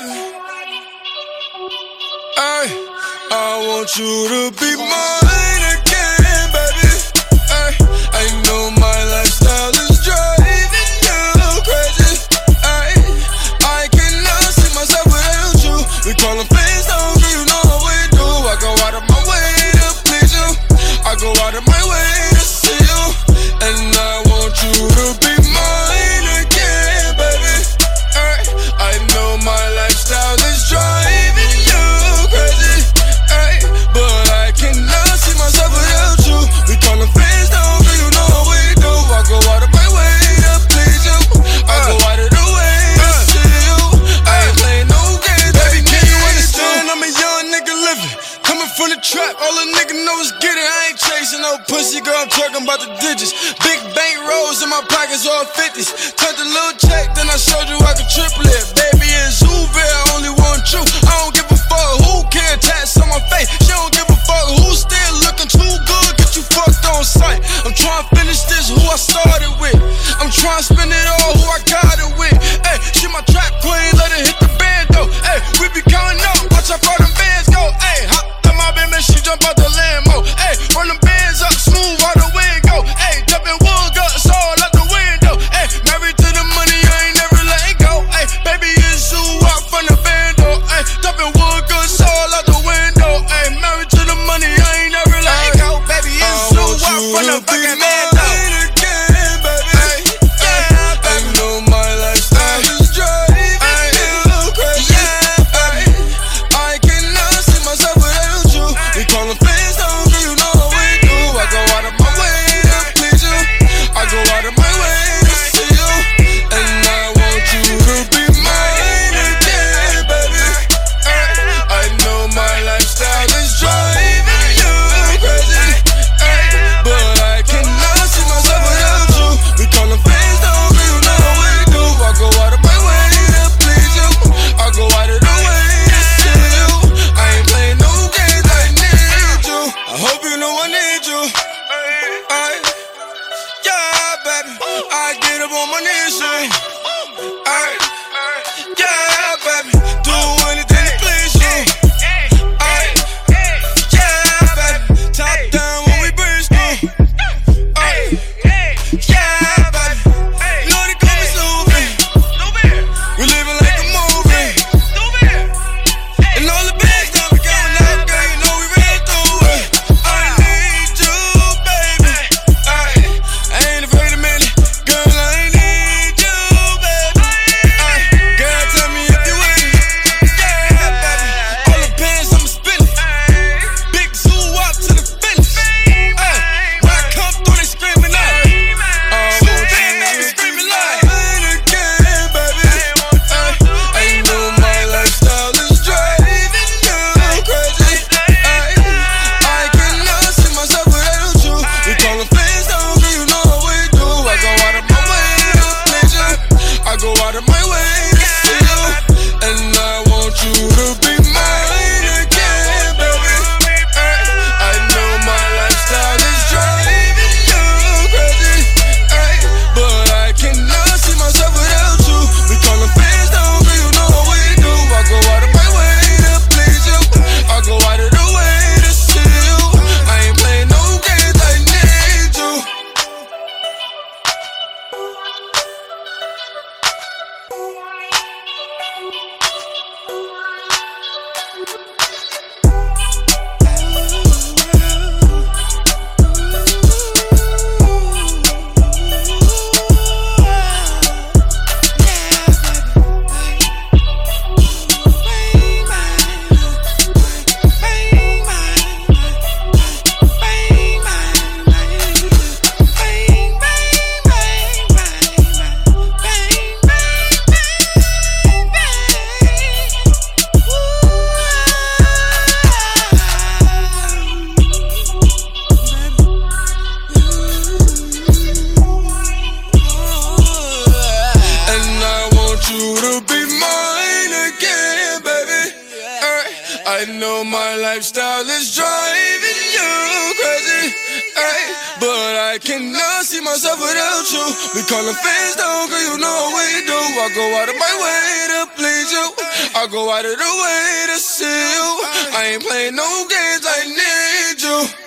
baby. Hey, I want you to be mine. talking about the digits. Big bank rolls in my pockets, all 50s. Cut the little check, then I showed you I could triple it. Baby, it's Uber, only one truth. I don't give a fuck, who care? Tats on my face. I know my lifestyle is driving you crazy, ay, but I cannot see myself without you. We call callin' fans down, cause you know we do. I go out of my way to please you, I go out of the way to see you. I ain't playing no games, I need you.